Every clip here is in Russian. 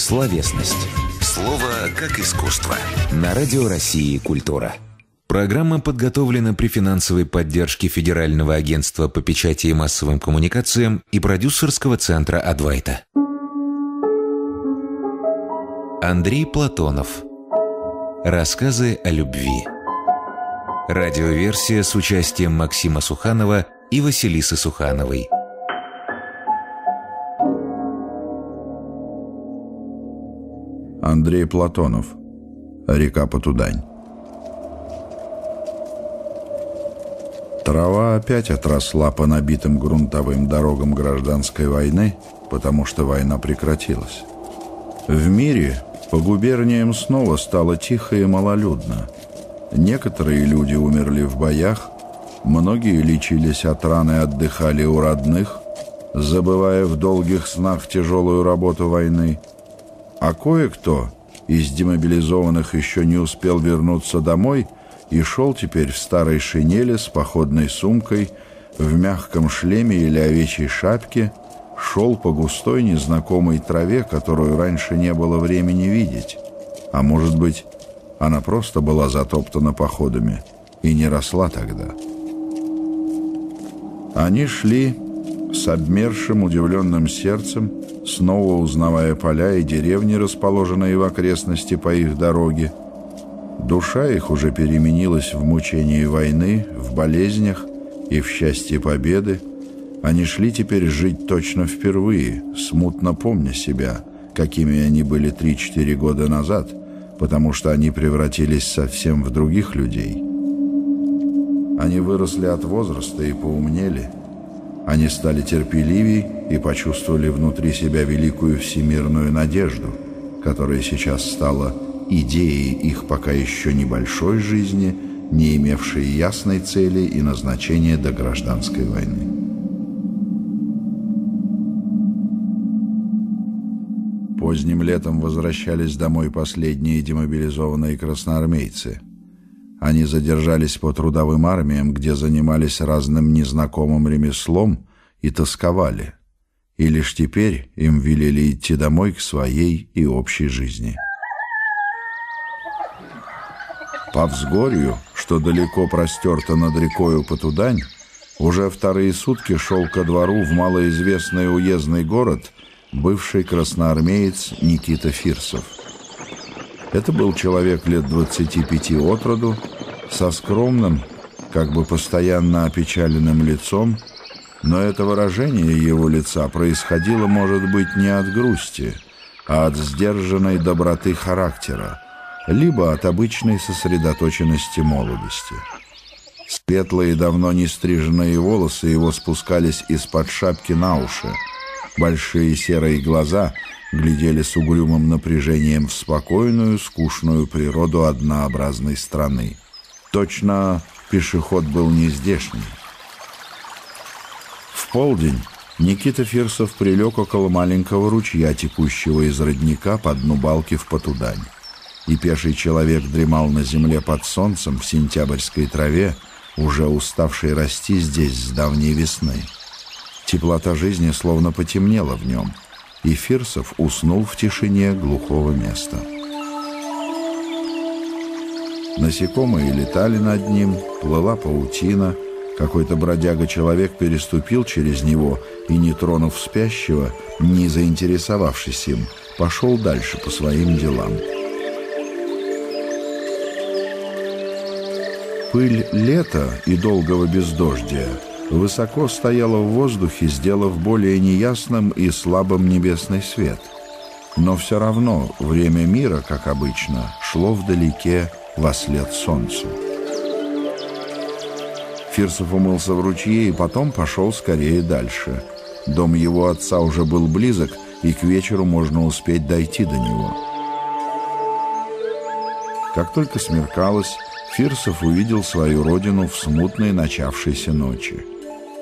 Словесность. Слово как искусство. На Радио России «Культура». Программа подготовлена при финансовой поддержке Федерального агентства по печати и массовым коммуникациям и продюсерского центра «Адвайта». Андрей Платонов. Рассказы о любви. Радиоверсия с участием Максима Суханова и Василисы Сухановой. Андрей Платонов. Река Потудань. Трава опять отросла по набитым грунтовым дорогам гражданской войны, потому что война прекратилась. В мире по губерниям снова стало тихо и малолюдно. Некоторые люди умерли в боях, многие лечились от раны и отдыхали у родных, забывая в долгих снах тяжелую работу войны, а кое-кто из демобилизованных еще не успел вернуться домой и шел теперь в старой шинели с походной сумкой, в мягком шлеме или овечьей шапке, шел по густой незнакомой траве, которую раньше не было времени видеть. А может быть, она просто была затоптана походами и не росла тогда. Они шли с обмершим удивленным сердцем, снова узнавая поля и деревни, расположенные в окрестности по их дороге. Душа их уже переменилась в мучении войны, в болезнях и в счастье победы, они шли теперь жить точно впервые, смутно помня себя, какими они были три-четыре года назад, потому что они превратились совсем в других людей. Они выросли от возраста и поумнели. Они стали терпеливей и почувствовали внутри себя великую всемирную надежду, которая сейчас стала идеей их пока еще небольшой жизни, не имевшей ясной цели и назначения до гражданской войны. Поздним летом возвращались домой последние демобилизованные красноармейцы. Они задержались по трудовым армиям, где занимались разным незнакомым ремеслом и тосковали. И лишь теперь им велели идти домой к своей и общей жизни. По взгорью, что далеко простерто над рекою Потудань, уже вторые сутки шел ко двору в малоизвестный уездный город – бывший красноармеец Никита Фирсов. Это был человек лет 25 от роду, со скромным, как бы постоянно опечаленным лицом, но это выражение его лица происходило, может быть, не от грусти, а от сдержанной доброты характера, либо от обычной сосредоточенности молодости. Светлые, давно не стриженные волосы его спускались из-под шапки на уши, Большие серые глаза глядели с угрюмым напряжением в спокойную, скучную природу однообразной страны. Точно пешеход был не здешний. В полдень Никита Фирсов прилег около маленького ручья, текущего из родника по дну балки в Потудань. И пеший человек дремал на земле под солнцем в сентябрьской траве, уже уставшей расти здесь с давней весны. Теплота жизни словно потемнела в нем, и Фирсов уснул в тишине глухого места. Насекомые летали над ним, плыла паутина, какой-то бродяга-человек переступил через него и, не тронув спящего, не заинтересовавшись им, пошел дальше по своим делам. Пыль лета и долгого бездождия — высоко стояла в воздухе, сделав более неясным и слабым небесный свет. Но все равно время мира, как обычно, шло вдалеке во след солнцу. Фирсов умылся в ручье и потом пошел скорее дальше. Дом его отца уже был близок, и к вечеру можно успеть дойти до него. Как только смеркалось, Фирсов увидел свою родину в смутной начавшейся ночи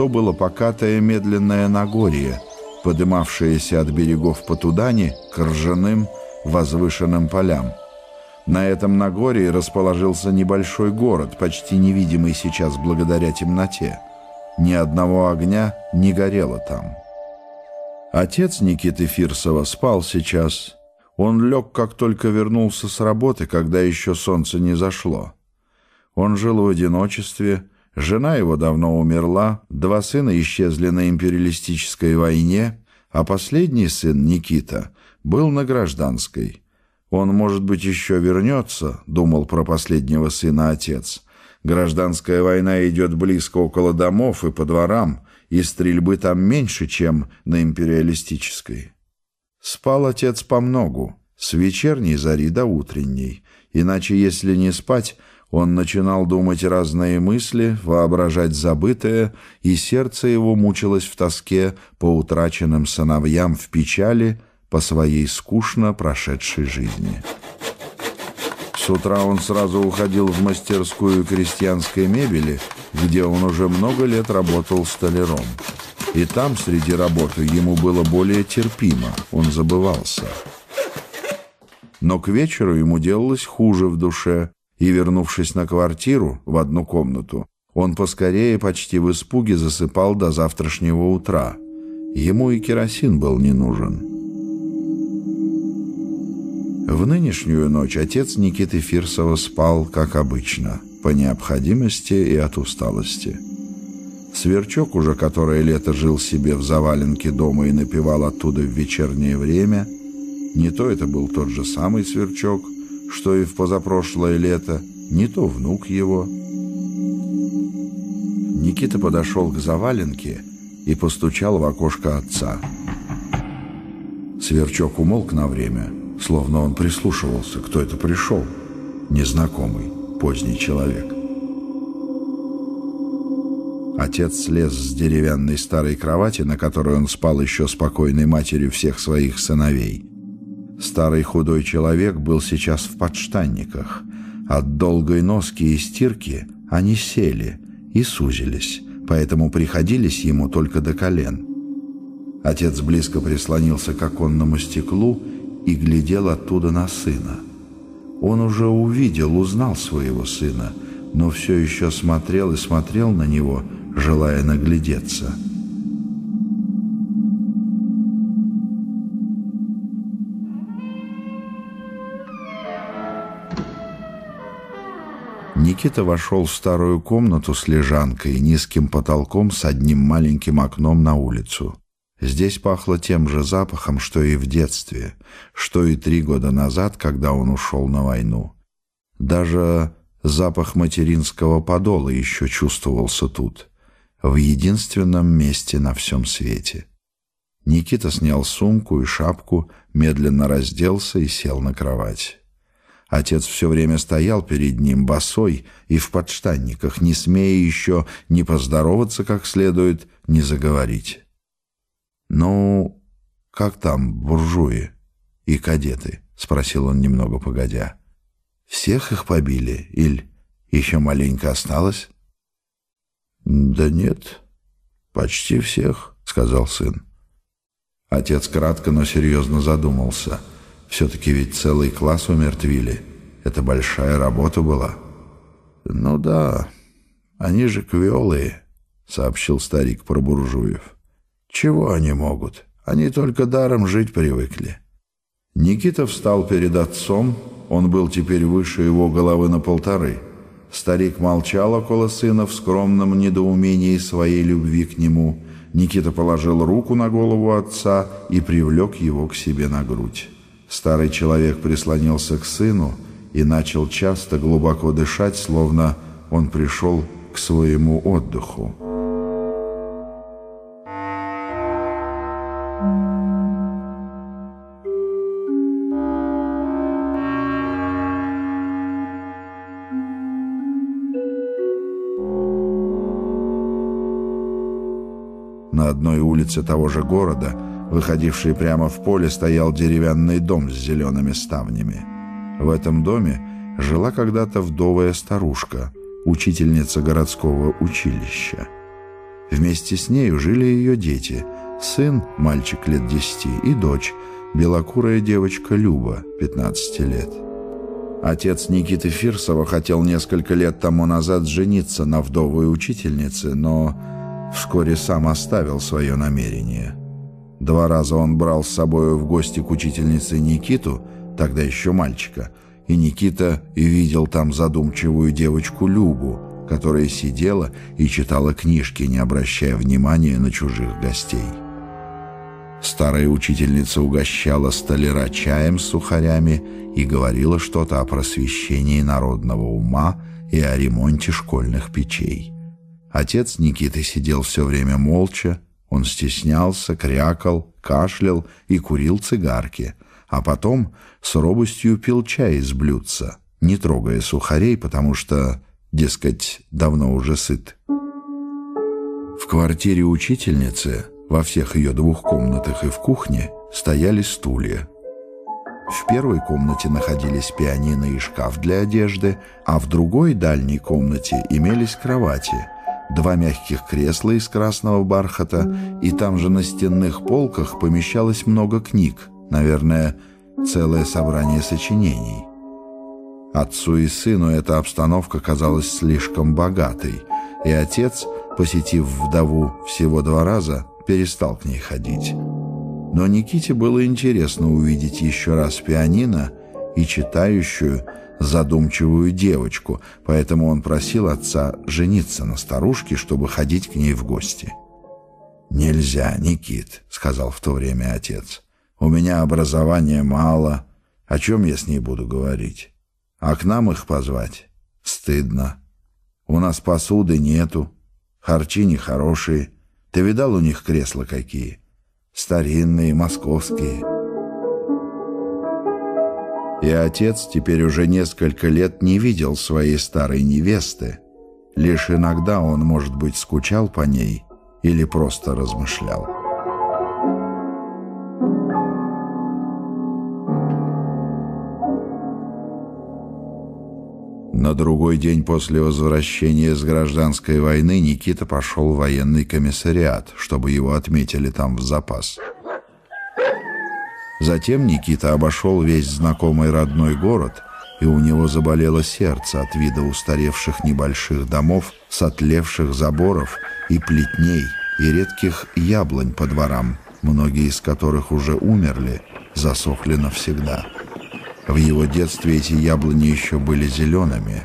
то было покатое медленное Нагорье, подымавшееся от берегов Потудани к ржаным возвышенным полям. На этом Нагорье расположился небольшой город, почти невидимый сейчас благодаря темноте. Ни одного огня не горело там. Отец Никиты Фирсова спал сейчас. Он лег, как только вернулся с работы, когда еще солнце не зашло. Он жил в одиночестве, жена его давно умерла, два сына исчезли на империалистической войне, а последний сын, Никита, был на гражданской. Он, может быть, еще вернется, думал про последнего сына отец. Гражданская война идет близко около домов и по дворам, и стрельбы там меньше, чем на империалистической. Спал отец помногу, с вечерней зари до утренней, иначе, если не спать, он начинал думать разные мысли, воображать забытое, и сердце его мучилось в тоске по утраченным сыновьям в печали по своей скучно прошедшей жизни. С утра он сразу уходил в мастерскую крестьянской мебели, где он уже много лет работал столяром. И там, среди работы, ему было более терпимо, он забывался. Но к вечеру ему делалось хуже в душе, и, вернувшись на квартиру в одну комнату, он поскорее почти в испуге засыпал до завтрашнего утра. Ему и керосин был не нужен. В нынешнюю ночь отец Никиты Фирсова спал, как обычно, по необходимости и от усталости. Сверчок, уже которое лето жил себе в заваленке дома и напевал оттуда в вечернее время, не то это был тот же самый Сверчок, что и в позапрошлое лето, не то внук его. Никита подошел к заваленке и постучал в окошко отца. Сверчок умолк на время, словно он прислушивался, кто это пришел. Незнакомый, поздний человек. Отец слез с деревянной старой кровати, на которой он спал еще спокойной матерью всех своих сыновей. Старый худой человек был сейчас в подштанниках. От долгой носки и стирки они сели и сузились, поэтому приходились ему только до колен. Отец близко прислонился к оконному стеклу и глядел оттуда на сына. Он уже увидел, узнал своего сына, но все еще смотрел и смотрел на него – желая наглядеться. Никита вошел в старую комнату с лежанкой и низким потолком с одним маленьким окном на улицу. Здесь пахло тем же запахом, что и в детстве, что и три года назад, когда он ушел на войну. Даже запах материнского подола еще чувствовался тут в единственном месте на всем свете. Никита снял сумку и шапку, медленно разделся и сел на кровать. Отец все время стоял перед ним, босой и в подштанниках, не смея еще ни поздороваться как следует, ни заговорить. «Ну, как там буржуи и кадеты?» — спросил он немного погодя. «Всех их побили? Или еще маленько осталось?» «Да нет, почти всех», — сказал сын. Отец кратко, но серьезно задумался. Все-таки ведь целый класс умертвили. Это большая работа была. «Ну да, они же квелые», — сообщил старик про буржуев. «Чего они могут? Они только даром жить привыкли». Никита встал перед отцом, он был теперь выше его головы на полторы — Старик молчал около сына в скромном недоумении своей любви к нему. Никита положил руку на голову отца и привлек его к себе на грудь. Старый человек прислонился к сыну и начал часто глубоко дышать, словно он пришел к своему отдыху. На одной улице того же города, выходившей прямо в поле, стоял деревянный дом с зелеными ставнями. В этом доме жила когда-то вдовая старушка, учительница городского училища. Вместе с нею жили ее дети, сын, мальчик лет десяти, и дочь, белокурая девочка Люба, 15 лет. Отец Никиты Фирсова хотел несколько лет тому назад жениться на вдовой учительнице, но вскоре сам оставил свое намерение. Два раза он брал с собой в гости к учительнице Никиту, тогда еще мальчика, и Никита видел там задумчивую девочку Любу, которая сидела и читала книжки, не обращая внимания на чужих гостей. Старая учительница угощала столяра чаем с сухарями и говорила что-то о просвещении народного ума и о ремонте школьных печей. Отец Никиты сидел все время молча, он стеснялся, крякал, кашлял и курил цигарки, а потом с робостью пил чай из блюдца, не трогая сухарей, потому что, дескать, давно уже сыт. В квартире учительницы, во всех ее двух комнатах и в кухне, стояли стулья. В первой комнате находились пианино и шкаф для одежды, а в другой дальней комнате имелись кровати – два мягких кресла из красного бархата, и там же на стенных полках помещалось много книг, наверное, целое собрание сочинений. Отцу и сыну эта обстановка казалась слишком богатой, и отец, посетив вдову всего два раза, перестал к ней ходить. Но Никите было интересно увидеть еще раз пианино и читающую, задумчивую девочку, поэтому он просил отца жениться на старушке, чтобы ходить к ней в гости. «Нельзя, Никит», — сказал в то время отец. «У меня образования мало. О чем я с ней буду говорить? А к нам их позвать? Стыдно. У нас посуды нету, харчи нехорошие. Ты видал у них кресла какие? Старинные, московские». И отец теперь уже несколько лет не видел своей старой невесты. Лишь иногда он, может быть, скучал по ней или просто размышлял. На другой день после возвращения с гражданской войны Никита пошел в военный комиссариат, чтобы его отметили там в запас. Затем Никита обошел весь знакомый родной город, и у него заболело сердце от вида устаревших небольших домов с отлевших заборов и плетней, и редких яблонь по дворам, многие из которых уже умерли, засохли навсегда. В его детстве эти яблони еще были зелеными,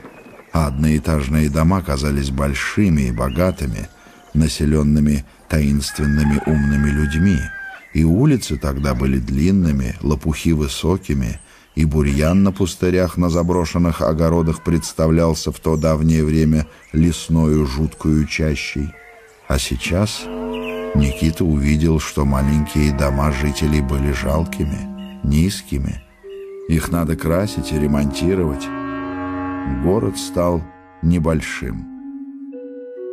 а одноэтажные дома казались большими и богатыми, населенными таинственными умными людьми — и улицы тогда были длинными, лопухи высокими, и бурьян на пустырях на заброшенных огородах представлялся в то давнее время лесною жуткую чащей. А сейчас Никита увидел, что маленькие дома жителей были жалкими, низкими. Их надо красить и ремонтировать. Город стал небольшим.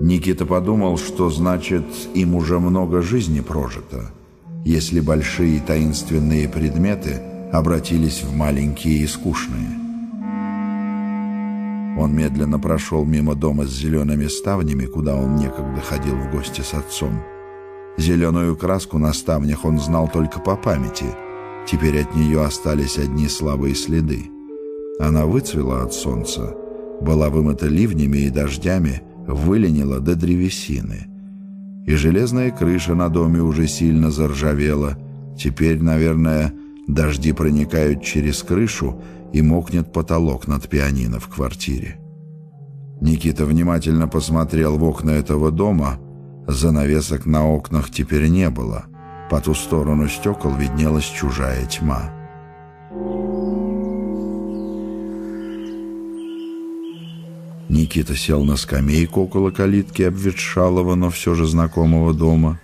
Никита подумал, что значит им уже много жизни прожито — если большие таинственные предметы обратились в маленькие и скучные. Он медленно прошел мимо дома с зелеными ставнями, куда он некогда ходил в гости с отцом. Зеленую краску на ставнях он знал только по памяти. Теперь от нее остались одни слабые следы. Она выцвела от солнца, была вымыта ливнями и дождями, выленила до древесины — и железная крыша на доме уже сильно заржавела. Теперь, наверное, дожди проникают через крышу и мокнет потолок над пианино в квартире. Никита внимательно посмотрел в окна этого дома. Занавесок на окнах теперь не было. По ту сторону стекол виднелась чужая тьма. Никита сел на скамейку около калитки обветшалого, но все же знакомого дома.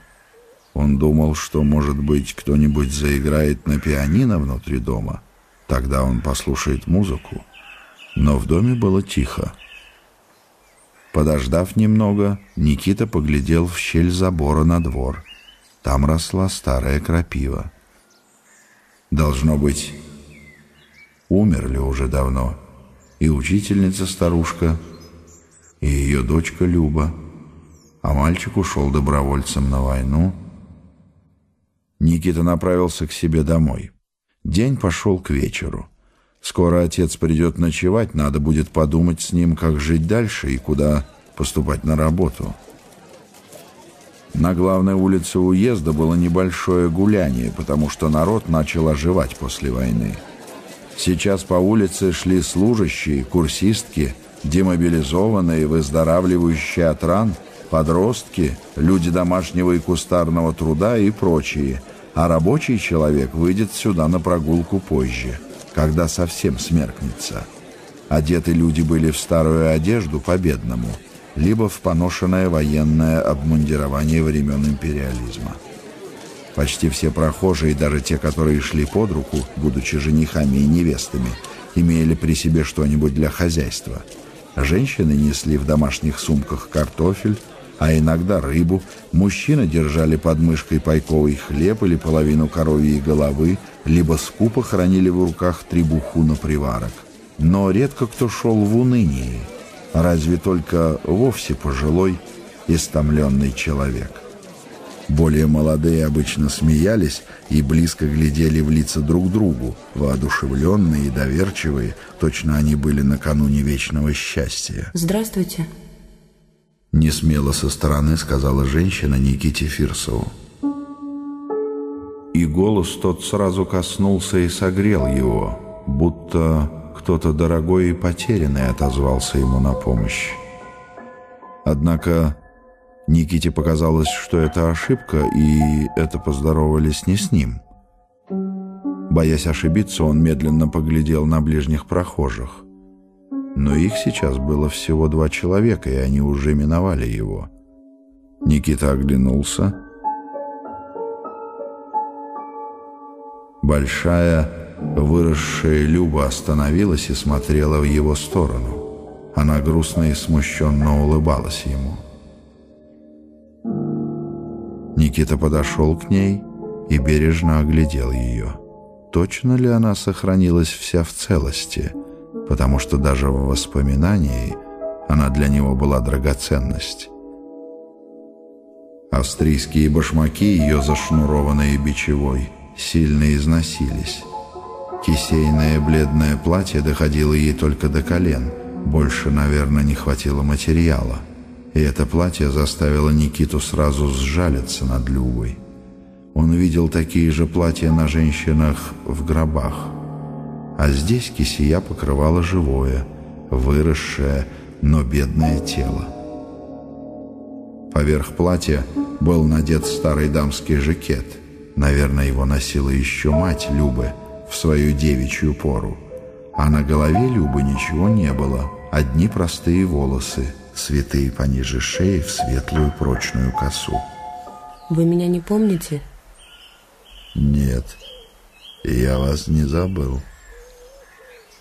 Он думал, что, может быть, кто-нибудь заиграет на пианино внутри дома. Тогда он послушает музыку. Но в доме было тихо. Подождав немного, Никита поглядел в щель забора на двор. Там росла старая крапива. Должно быть, умерли уже давно. И учительница-старушка, и ее дочка Люба, а мальчик ушел добровольцем на войну. Никита направился к себе домой. День пошел к вечеру. Скоро отец придет ночевать, надо будет подумать с ним, как жить дальше и куда поступать на работу. На главной улице уезда было небольшое гуляние, потому что народ начал оживать после войны. Сейчас по улице шли служащие, курсистки, демобилизованные, выздоравливающие от ран, подростки, люди домашнего и кустарного труда и прочие, а рабочий человек выйдет сюда на прогулку позже, когда совсем смеркнется. Одеты люди были в старую одежду по-бедному – либо в поношенное военное обмундирование времен империализма. Почти все прохожие, даже те, которые шли под руку, будучи женихами и невестами, имели при себе что-нибудь для хозяйства. Женщины несли в домашних сумках картофель, а иногда рыбу. Мужчины держали под мышкой пайковый хлеб или половину коровьей головы, либо скупо хранили в руках требуху на приварок. Но редко кто шел в унынии – разве только вовсе пожилой, истомленный человек. Более молодые обычно смеялись и близко глядели в лица друг другу, воодушевленные и доверчивые, точно они были накануне вечного счастья. «Здравствуйте», — несмело со стороны сказала женщина Никите Фирсову. И голос тот сразу коснулся и согрел его, будто кто-то дорогой и потерянный отозвался ему на помощь. Однако Никите показалось, что это ошибка, и это поздоровались не с ним. Боясь ошибиться, он медленно поглядел на ближних прохожих. Но их сейчас было всего два человека, и они уже миновали его. Никита оглянулся. Большая Выросшая Люба остановилась и смотрела в его сторону. Она грустно и смущенно улыбалась ему. Никита подошел к ней и бережно оглядел ее. Точно ли она сохранилась вся в целости, потому что даже в воспоминании она для него была драгоценность. Австрийские башмаки, ее зашнурованные бичевой, сильно износились. Кисейное бледное платье доходило ей только до колен. Больше, наверное, не хватило материала. И это платье заставило Никиту сразу сжалиться над Любой. Он видел такие же платья на женщинах в гробах. А здесь кисия покрывала живое, выросшее, но бедное тело. Поверх платья был надет старый дамский жакет. Наверное, его носила еще мать Любы – в свою девичью пору. А на голове Любы ничего не было, одни простые волосы, святые пониже шеи в светлую прочную косу. Вы меня не помните? Нет, я вас не забыл.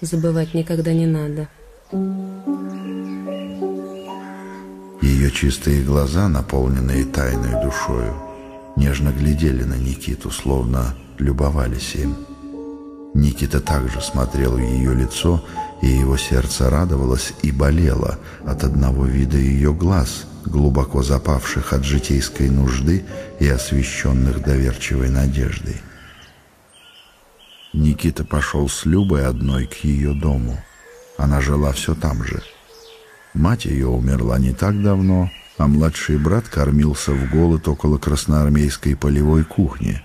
Забывать никогда не надо. Ее чистые глаза, наполненные тайной душою, нежно глядели на Никиту, словно любовались им. Никита также смотрел в ее лицо, и его сердце радовалось и болело от одного вида ее глаз, глубоко запавших от житейской нужды и освещенных доверчивой надеждой. Никита пошел с Любой одной к ее дому. Она жила все там же. Мать ее умерла не так давно, а младший брат кормился в голод около красноармейской полевой кухни.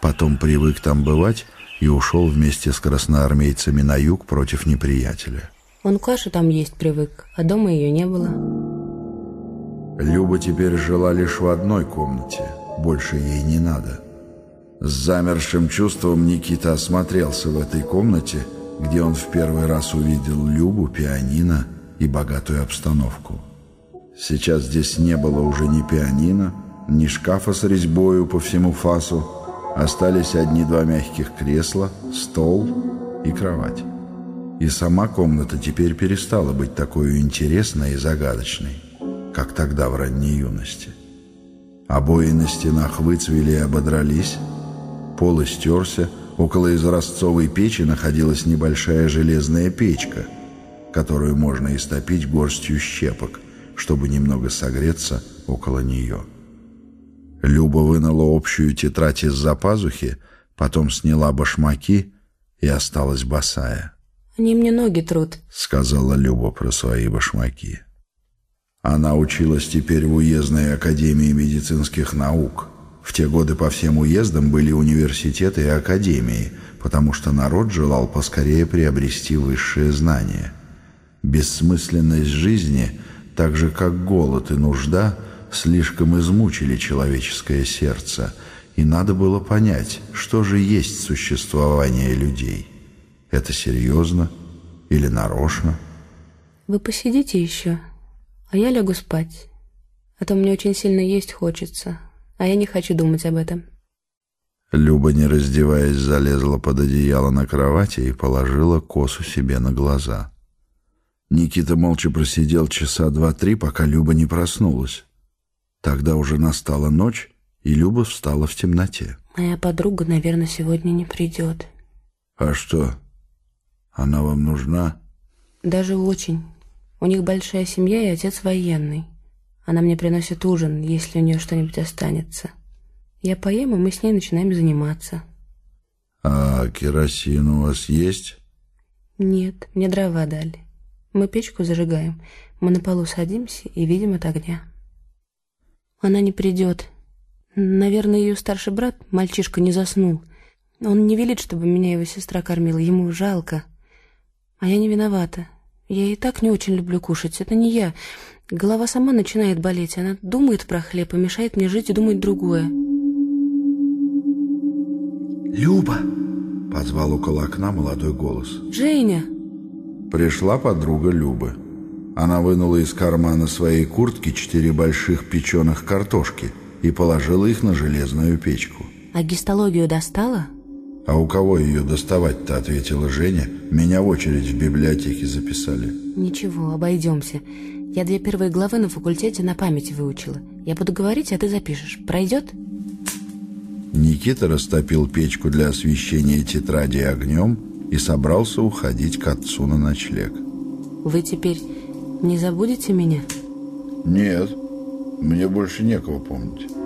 Потом привык там бывать и ушел вместе с красноармейцами на юг против неприятеля. Он кашу там есть привык, а дома ее не было. Люба теперь жила лишь в одной комнате, больше ей не надо. С замершим чувством Никита осмотрелся в этой комнате, где он в первый раз увидел Любу, пианино и богатую обстановку. Сейчас здесь не было уже ни пианино, ни шкафа с резьбою по всему фасу, Остались одни-два мягких кресла, стол и кровать. И сама комната теперь перестала быть такой интересной и загадочной, как тогда в ранней юности. Обои на стенах выцвели и ободрались, пол истерся, около изразцовой печи находилась небольшая железная печка, которую можно истопить горстью щепок, чтобы немного согреться около нее. Люба вынула общую тетрадь из-за пазухи, потом сняла башмаки и осталась босая. «Они мне ноги трут», — сказала Люба про свои башмаки. Она училась теперь в уездной академии медицинских наук. В те годы по всем уездам были университеты и академии, потому что народ желал поскорее приобрести высшее знание. Бессмысленность жизни, так же как голод и нужда, слишком измучили человеческое сердце, и надо было понять, что же есть существование людей. Это серьезно или нарочно? Вы посидите еще, а я лягу спать. А то мне очень сильно есть хочется, а я не хочу думать об этом. Люба, не раздеваясь, залезла под одеяло на кровати и положила косу себе на глаза. Никита молча просидел часа два-три, пока Люба не проснулась. Тогда уже настала ночь, и Люба встала в темноте. Моя подруга, наверное, сегодня не придет. А что? Она вам нужна? Даже очень. У них большая семья и отец военный. Она мне приносит ужин, если у нее что-нибудь останется. Я поем, и мы с ней начинаем заниматься. А керосин у вас есть? Нет, мне дрова дали. Мы печку зажигаем, мы на полу садимся и видим от огня. Она не придет. Наверное, ее старший брат, мальчишка, не заснул. Он не велит, чтобы меня его сестра кормила, ему жалко. А я не виновата. Я и так не очень люблю кушать. Это не я. Голова сама начинает болеть. Она думает про хлеб и мешает мне жить и думать другое. «Люба!» — позвал около окна молодой голос. «Женя!» Пришла подруга Любы. Она вынула из кармана своей куртки четыре больших печеных картошки и положила их на железную печку. «А гистологию достала?» «А у кого ее доставать-то?» — ответила Женя. «Меня в очередь в библиотеке записали». «Ничего, обойдемся. Я две первые главы на факультете на память выучила. Я буду говорить, а ты запишешь. Пройдет?» Никита растопил печку для освещения тетради огнем и собрался уходить к отцу на ночлег. «Вы теперь не забудете меня?» «Нет, мне больше некого помнить».